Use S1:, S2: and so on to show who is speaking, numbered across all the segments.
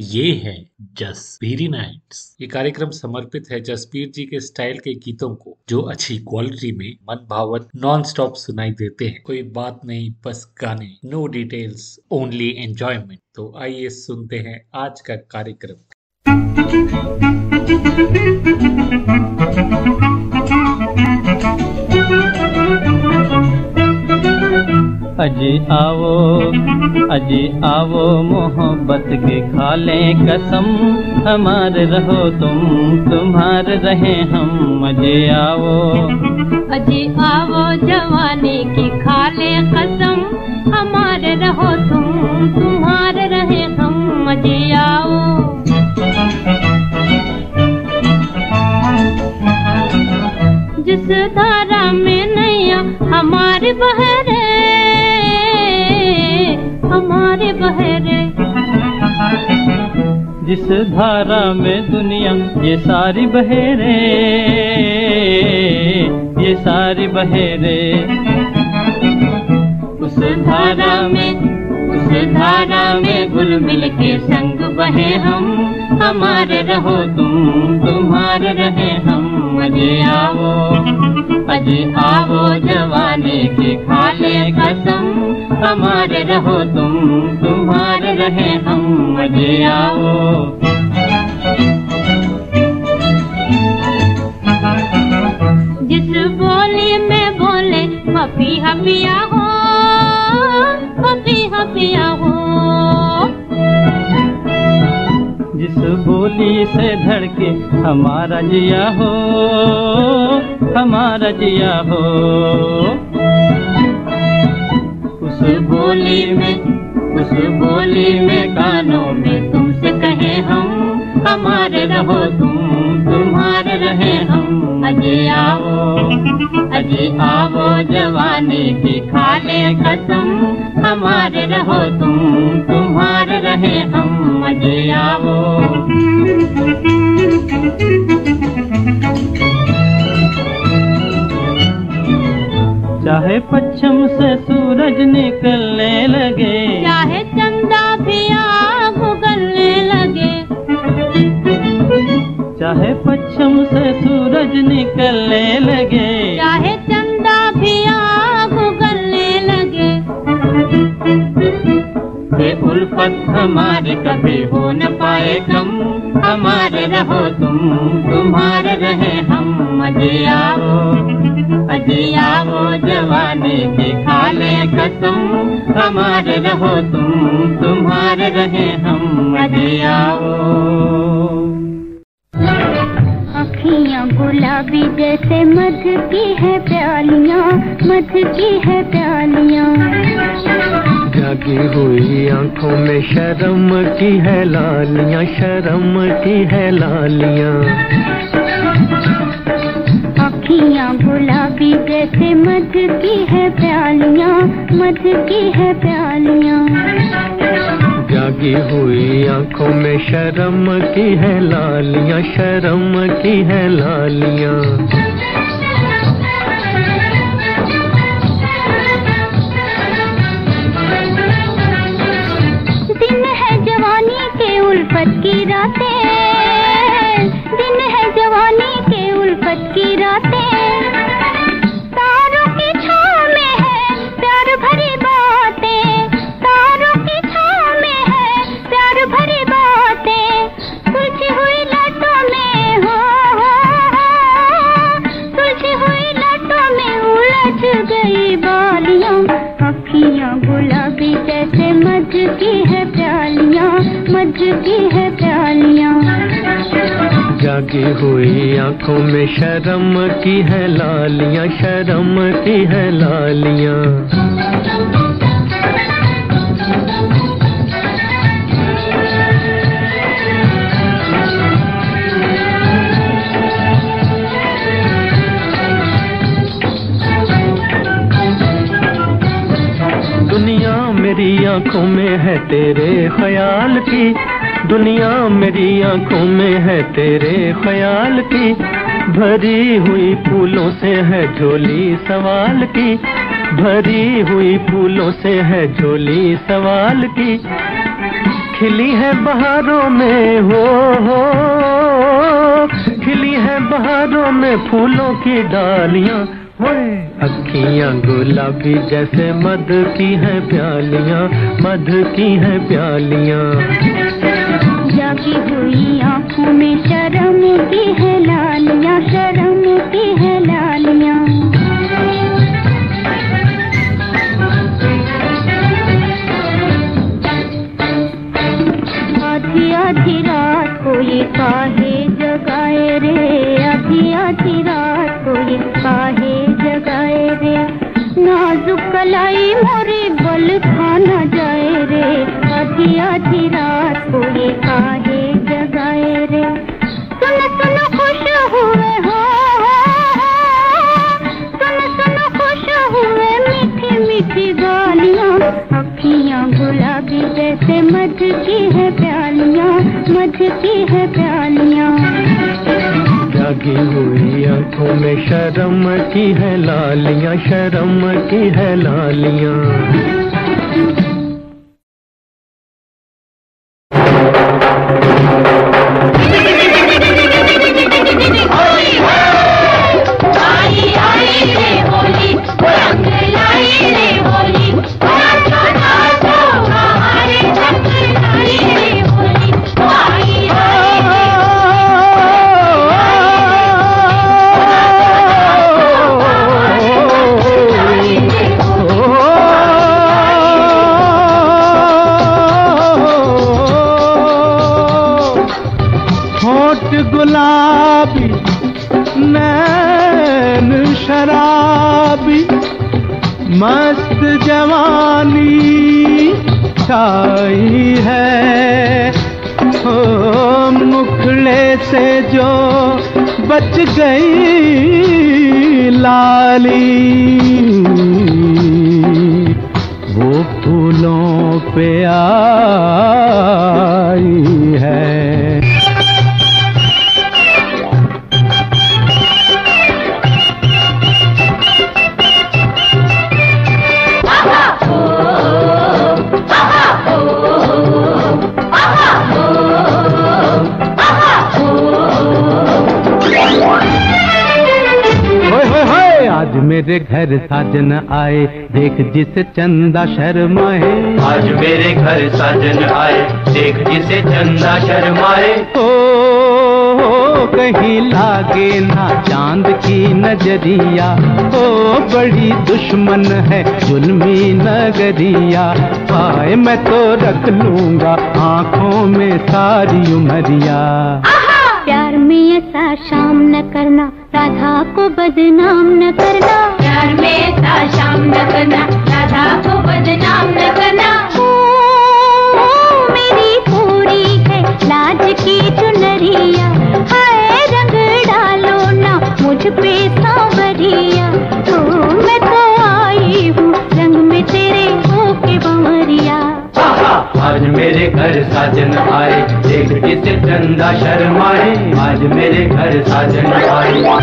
S1: ये है जसबीरी नाइट्स। ये कार्यक्रम समर्पित है जसबीर जी के स्टाइल के गीतों को, जो अच्छी क्वालिटी में मन भावन नॉन स्टॉप सुनाई देते हैं। कोई बात नहीं, बस गाने नो डिटेल्स ओनली एंजॉयमेंट तो आइए सुनते हैं आज का कार्यक्रम।
S2: अजी आओ अजी आओ, मोहब्बत के खा लें कसम। हमारे रहो तुम, तुम्हारे रहे हम, अजी आओ।
S3: अजी आओ, जवानी की खा ले कसम। हमारे रहो तुम, तुम्हारे रहे हम, अजी आओ। जिस धारा में नैया, हमारे बहरे हमारे बहरे।
S2: जिस धारा में दुनिया ये सारी बहेरे ये सारी बहेरे।
S3: उस धारा में उस धारा में गुल मिल के संग बहे हम हमारे रहो तुम तुम्हारे रहे हम। अजे आओ। अजे आओ जवानी की खा ले कसम। हमारे रहो तुम, तुम्हारे रहे हम। अजे आओ। जिस बोली में बोले हपी हपिया हो हपी हपिया हो।
S2: जिस बोली से धड़के हमारा जिया हो, हमारा जिया हो।
S3: उस बोली में, उस बोली में कानों में तुमसे कहे हम, हमारे रहो तुम। रहे हम। अजे आओ अजे आओ, जवानी की खा ले कसम। हमारे रहो तुम, तुम्हारे रहे हम। अजे आओ।
S2: चाहे पश्चिम से सूरज निकलने लगे,
S3: चाहे
S2: चाहे पश्चिम से सूरज निकलने लगे।
S3: चाहे चंदा भी आग उगलने लगे।
S2: ये उल्फत हमारे कभी हो न पाए कम हमारे रहो तुम तुम्हारे रहे हम। अजे आओ अजे आओ जवानी की खा ले कसम। हमारे रहो तुम तुम्हारे रहे हम। अजे आओ
S4: गुलाबी जैसे मध की है प्यालियाँ मध की है प्यालियाँ।
S5: जागी हुई आँखों में शर्म की है लालियाँ शर्म की है लालियाँ।
S4: अखियाँ गुलाबी जैसे मध की है प्यालियाँ मध की है प्यालियाँ।
S5: जागी हुई आँखों में शर्म की है लालियाँ, शर्म की है लालियाँ।
S4: दिन है जवानी के उल्फत की रातें
S5: जागी हुई आँखों में शर्म की है लालियाँ, शर्म की है लालियाँ। दुनिया मेरी आँखों में है तेरे ख्याल की दुनिया मेरी आँखों में है तेरे ख्याल की। भरी हुई फूलों से है झोली सवाल की। भरी हुई फूलों से है झोली सवाल की। खिली है बहारों में, हो हो। खिली है बहारों में फूलों की डालियाँ। अखियाँ गुलाबी जैसे मध की है प्यालियाँ, मध की है प्यालियाँ।
S4: जागी हुई आँखों में शर्म की है लालियाँ, शर्म की है लालियाँ। आधी आधी रात को ये काहे जगाए रे, आधी आधी रात को ये काहे जगाए रे। नाजुक कलाई मोरे बल खाना जाए रे, आधी आधी रात को ये काहे मध की है प्यालियाँ मध की है प्यालियाँ।
S5: जागी हुई आँखों में शर्म की है लालियाँ, शर्म की है लालियाँ।
S6: होठ गुलाबी, नैन शराबी, मस्त जवानी छाई है। हो मुखड़े से जो बच गई लाली। वो फूलों पे आई आज मेरे घर साजन आए देख जिस चंदा शर्माए।
S7: आज मेरे घर साजन आए देख जिसे चंदा शर्माए।
S6: ओ कहीं लागे ना चाँद की नज़रिया। ओ बड़ी दुश्मन है जुल्मी नगरिया। हाय मैं तो रख लूँगा आँखों में सारी उमरिया।
S4: ऐसा शाम न करना राधा को बदनाम न करना।
S8: प्यार में ऐसा शाम न करना राधा को बदनाम न करना।
S4: ओ, ओ, मेरी पूरी है लाज की चुनरिया। हाय रंग डालो ना मुझ पे सांवरिया। ओ, मैं तो आई हूँ रंग में तेरे होके बमरिया
S7: आज मेरे घर साजन आए। देख जिसे चंदा शर्माए। आज मेरे घर साजन आए।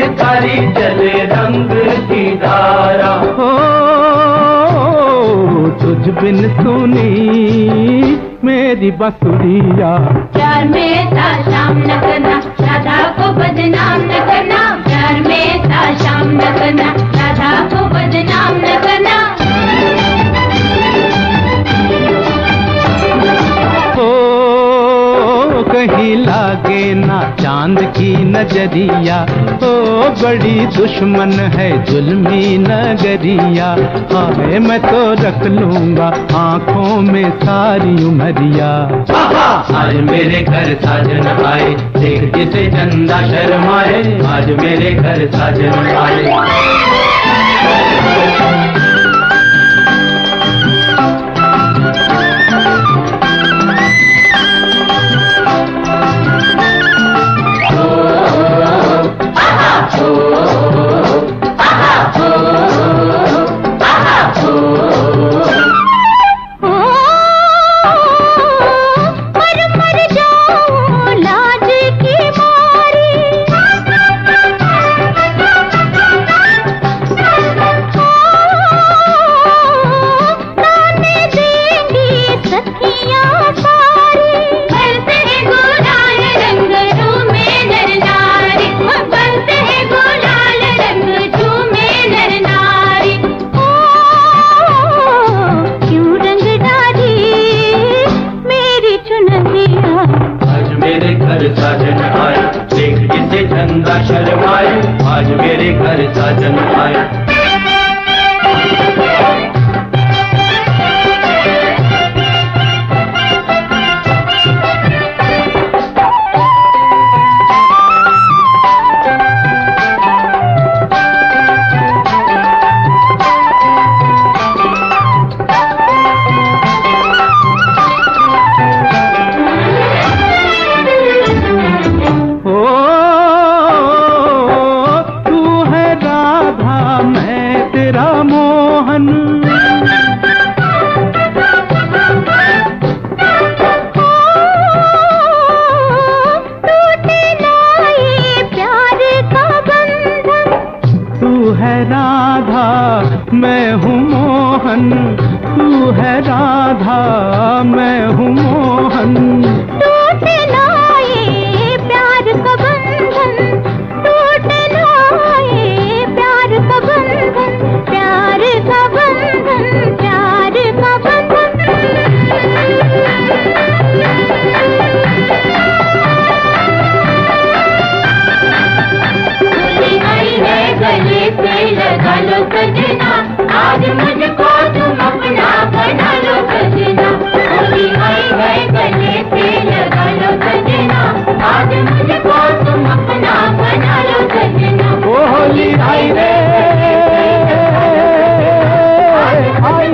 S7: पिचकारी चले रंग की धारा।
S6: हो तुझ बिन सुनी मेरी बसुरिया।
S8: प्यार में था शाम न करना राधा को बदनाम न करना प्यार में था शाम न करना राधा को बदनाम न करना
S6: कहीं लागे ना चाँद की नज़रिया। ओ बड़ी दुश्मन है जुल्मी नगरिया। हाय, मैं तो रख लूँगा आँखों में सारी उमरिया।
S9: आज मेरे घर साजन आए, देख जिसे चंदा शर्माए। आज मेरे घर साजन आए।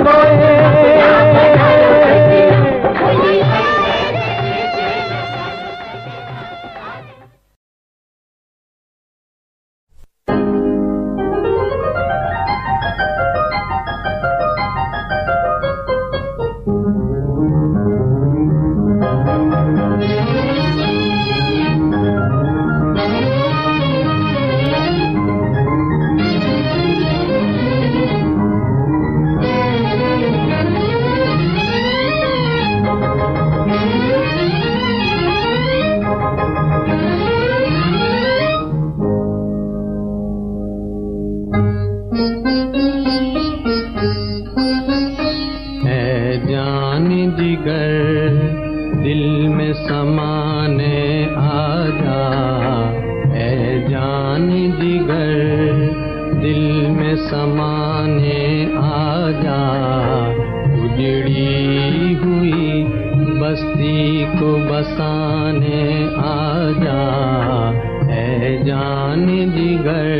S10: boi जाने आजा। उजड़ी हुई बस्ती को बसाने आजा। है जान जिगर।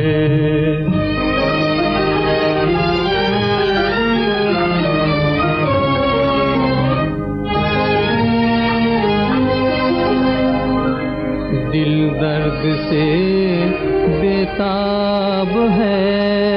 S10: दिल दर्द से बेताब है।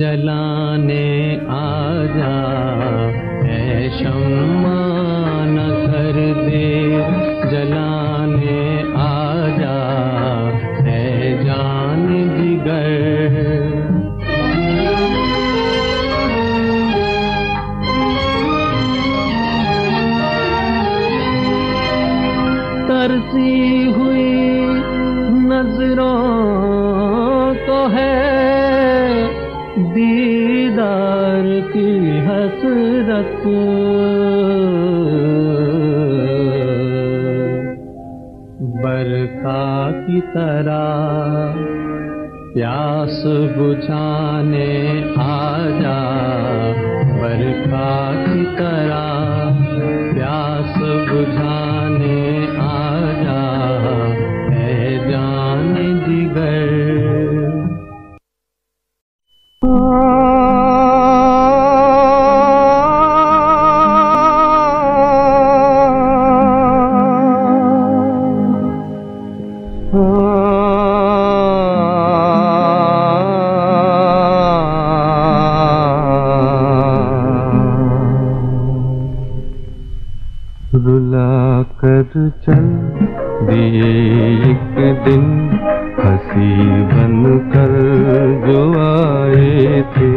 S10: जला दीदार की हसरत। बरखा की तरह प्यास की तरह प्यास बुझाने कर चल दिए एक दिन, हसी बन कर जो आए थे।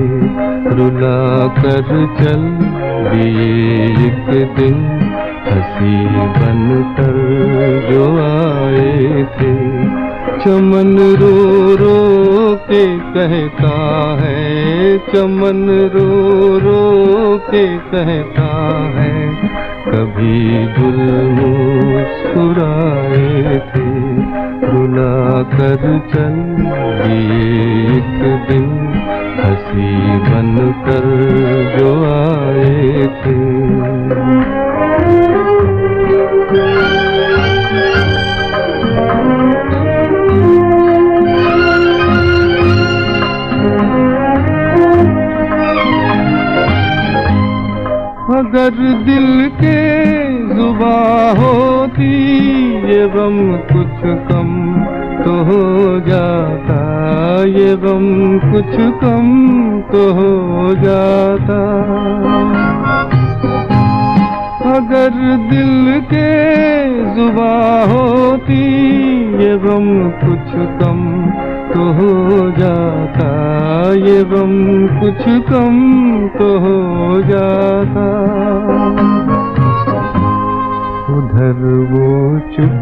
S10: रुला कर चल दिए एक दिन, हँसी बन कर जो आए थे। चमन रो रो के कहता है, चमन रो रो के कहता है। कभी गुल मुस्कुराए थे रुला कर चल दिए एक दिन, हँसी बन कर जो आए थे। अगर दिल के जुबा होती ये गम कुछ कम तो हो जाता, ये गम कुछ कम तो हो जाता। अगर दिल के जुबा होती ये गम कुछ कम तो हो जाता, ये गम कुछ कम तो हो जाता। उधर वो चुप,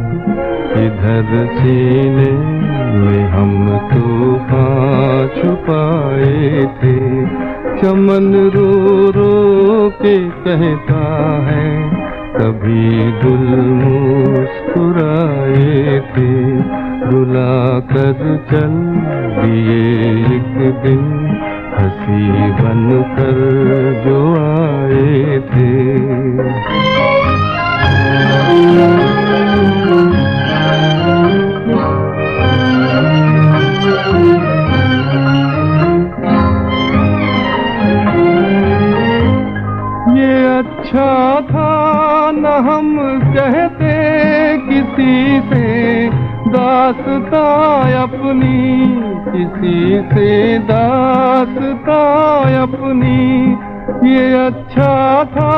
S10: इधर सीने में हम तूफ़ान छुपाए थे। चमन रो रो के कहता है, कभी गुल मुस्कुराए थे। रुला कर चल दिए एक दिन। हँसी बन कर जो आए थे। दासता अपनी किसी से दासता अपनी। ये अच्छा था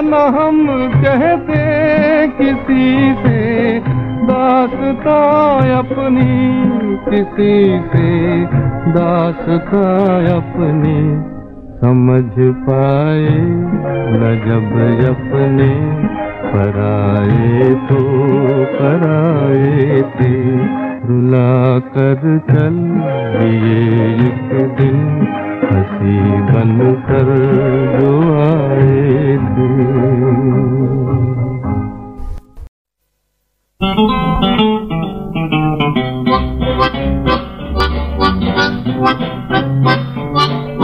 S10: न हम कहते किसी से दासता अपनी, किसी से दासता अपनी। समझ पाए न जब अपने पराए तो कराए थे। रुला कर चल दिए एक दिन, हँसी बन कर जो आए थे।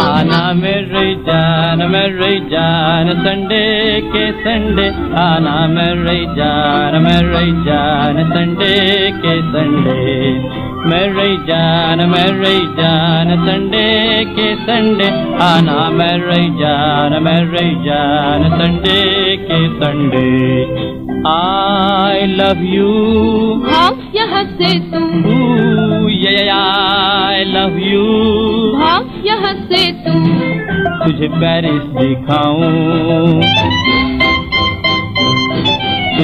S2: आना मेरी जान मेरी जान संडे के संडे आना मेरी जान मेरी जान संडे के संडे। मेरी जान मेरी जान संडे के संडे आना मेरी जान मेरी जान संडे के संडे। आई लव यू
S3: भाग यहाँ से तू
S2: आई लव यू
S3: भाग यहाँ से तू
S2: तुझे पेरिस दिखाऊँ।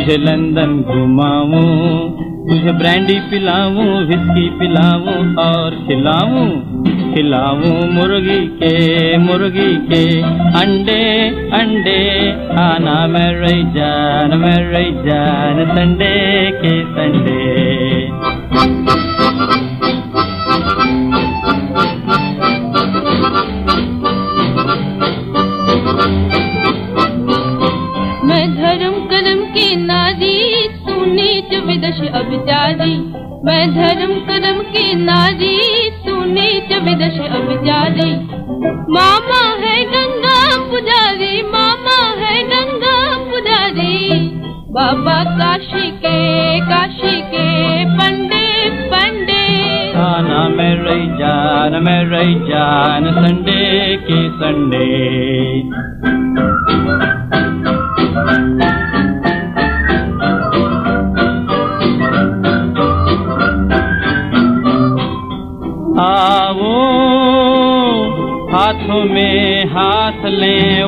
S2: तुझे लंदन घुमाऊं। तुझे ब्रांडी पिलाऊं विस्की पिलाऊं और खिलाऊं। खिलाऊं मुर्गी के मुर्गी के। अंडे अंडे आना
S3: मैं
S2: रही जान मेरे जान संडे के संडे।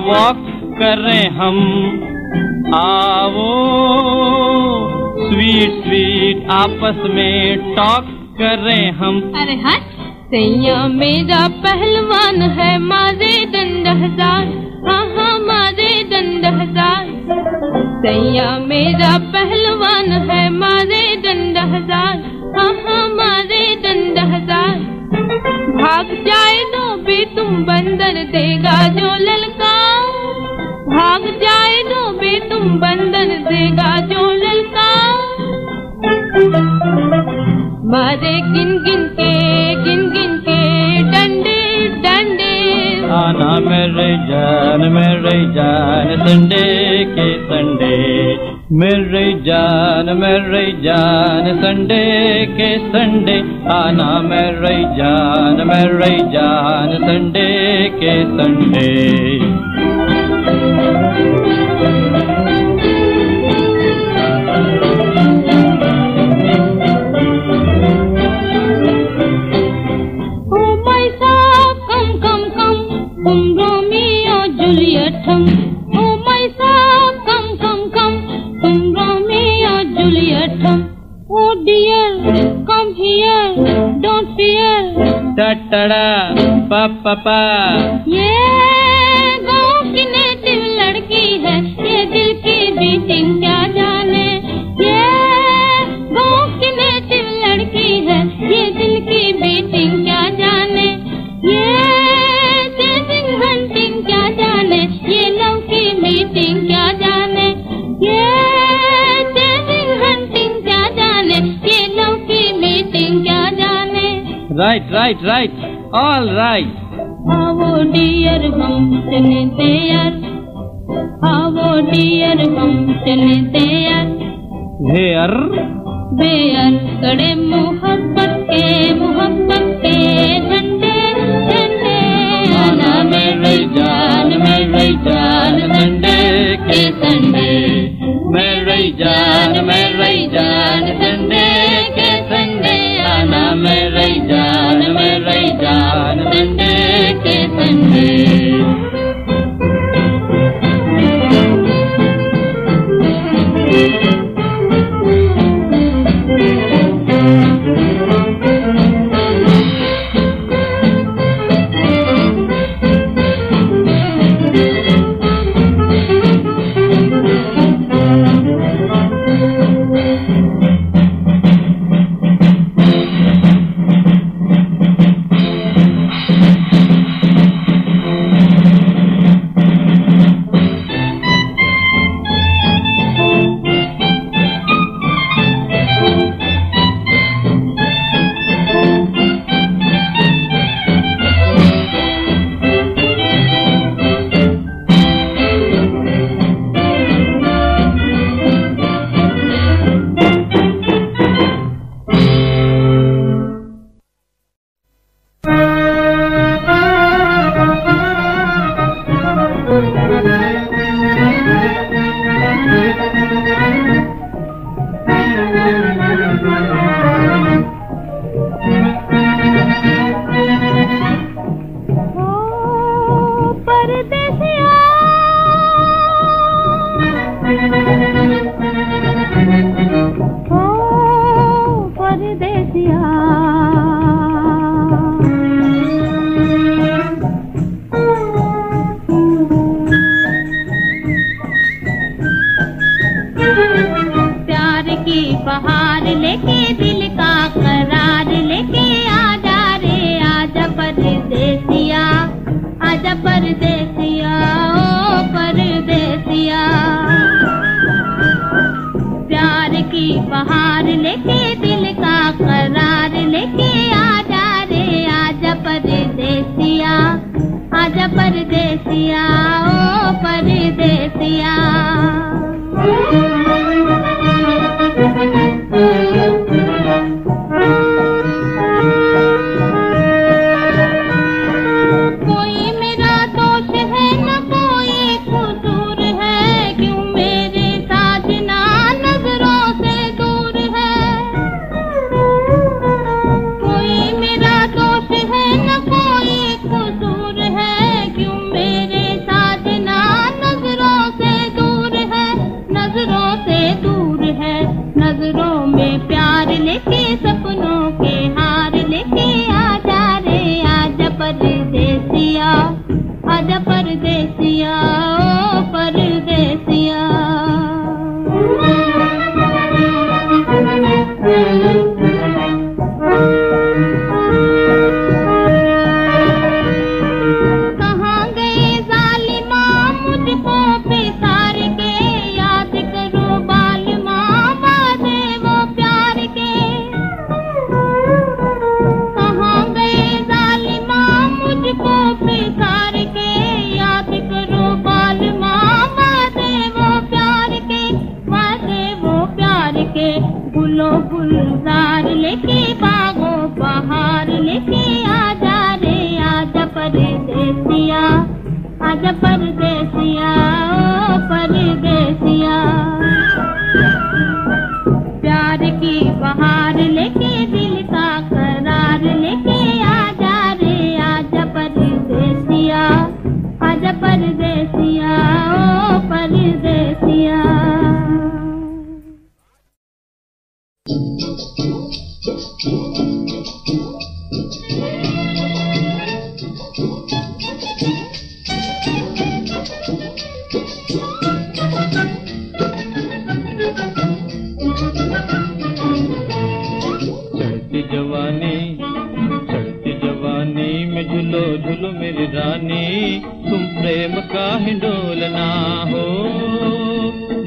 S2: वॉक करें हम आओ स्वीट स्वीट आपस में टॉक करें हम
S3: अरे हट सैया मेरा पहलवान है मारे दंड हज़ार हाँ हाँ मारे दंड हज़ार सैया मेरा पहलवान है मारे दंड हज़ार हाँ हाँ मारे दंड हज़ार भाग जाए तो भी तुम बंदर देगा जो ललका। भाग जाए तो भी तुम बंदर देगा जो ललका। मारे गिन गिन के, गिन गिन के डंडे डंडे।
S2: आना मेरे जान मेरे जान संडे के संडे मेरे जान मेरे जान, संडे के संडे, आना मेरे जान मेरे जान, संडे के Sunday. Right
S3: right right all right आओ डियर हम चले तैयार आओ डियर हम चले तैयार हेयर बेयर कड़े मोहब्बत के मोहब्बत के झंडे झंडे आना मेरे जान मेरे जान संडे के संडे मेरे जान मेरे जान के संडे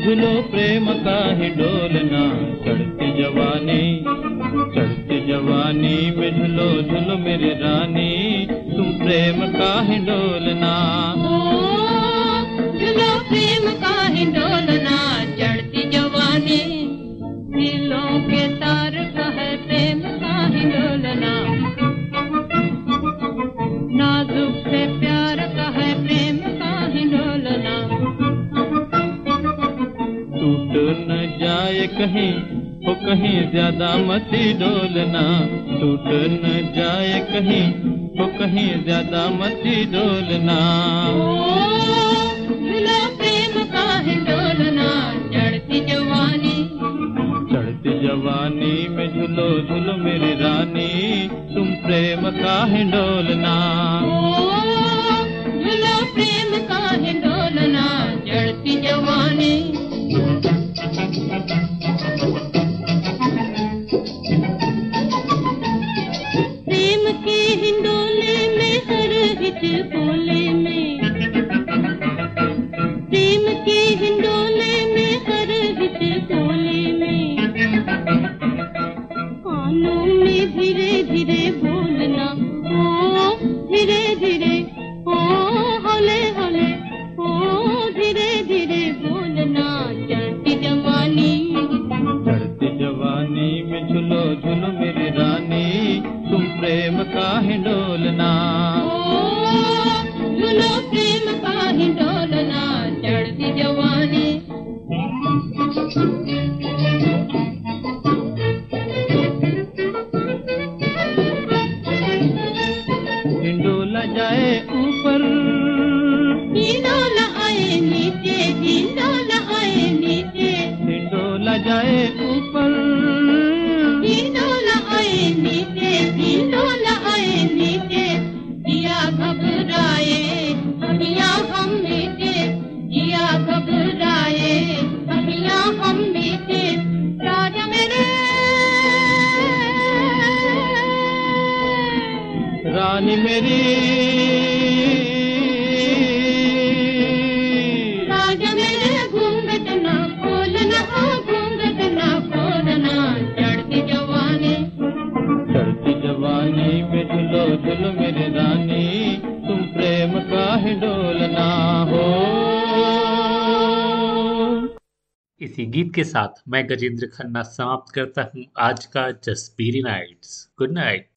S3: झूलो
S2: प्रेम का ही डोलना चढ़ती
S3: जवानी चढ़ती जवानी में झुलो झूलो मेरे रानी, तुम प्रेम
S2: का
S3: ही डोलना प्रेम का ही डोलना चढ़ती जवानी कहीं ज़्यादा मत डोलना टूट न जाए कहीं
S2: तो कहीं ज़्यादा मत डोलना। प्रेम का चढ़ती जवानी। चढ़ती जवानी में झुलो झुलो मेरी रानी तुम
S11: प्रेम का ही डोलना प्रेम जाए ऊपर। हिंडोला आए नीचे हिंडोला जाए ऊपर। हिंडोला आए नीचे हिंडोला
S2: रानी मेरी।
S11: राजा मेरे घूंघट ना खोलना हो घूंघट ना खोलना
S2: चढ़ती जवानी। में झुलो झुलो मेरे रानी तुम प्रेम का ही डोलना हो।
S1: इसी गीत के साथ मैं गजेंद्र खन्ना समाप्त करता हूँ आज का जसबीरी नाइट्स। Good night